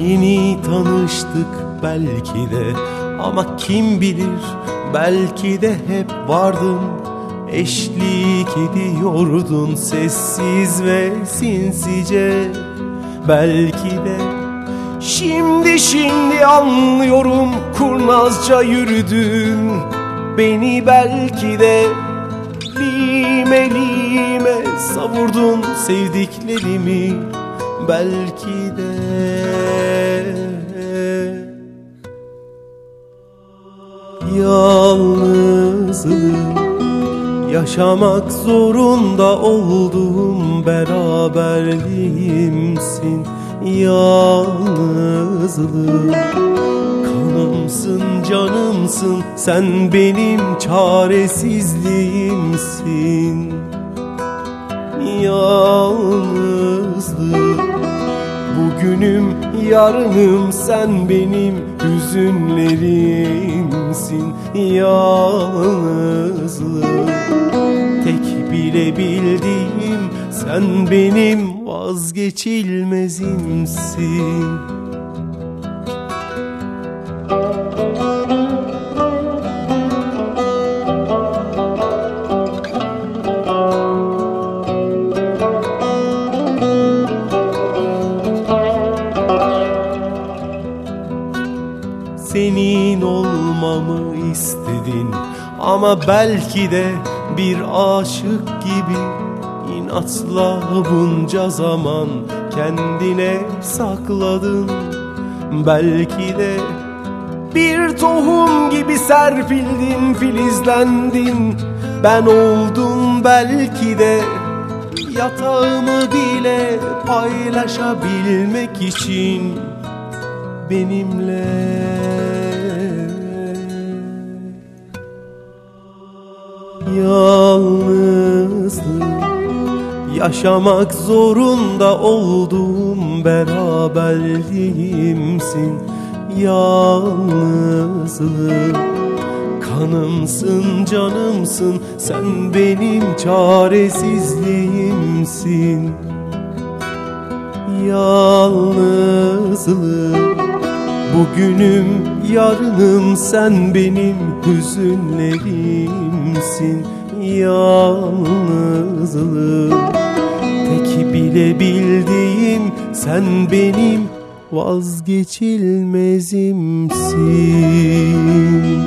Yeni tanıştık belki de ama kim bilir belki de hep vardın. Eşlik ediyordun sessiz ve sinsice. Belki de Şimdi şimdi anlıyorum kurnazca yürüdün Beni belki de lime lime savurdun sevdiklerimi Belki de. Yalnızım Yaşamak zorunda olduğum beraberliğimsin Yalnızlığım Kanımsın canımsın sen benim çaresizliğimsin. Yalnızlığım Bugünüm yarınım sen benim hüzünlerimsin. Yalnızlığım Tek bile bildiğim sen benim vazgeçilmezimsin Senin olmamı istedin. Ama belki de bir aşık gibi inatla bunca zaman kendine sakladın. Belki de bir tohum gibi serpildin filizlendin. Ben oldum belki de yatağımı bile paylaşabilmek için benimle Yalnızlık. Yaşamak zorunda olduğum beraberliğimsin. Yalnızlık. Kanımsın canımsın sen benim çaresizliğimsin. Yalnızlık. Bugünüm yarınım sen benim hüzünlerimsin Yalnızlık Tek bile bildiğim sen benim vazgeçilmezimsin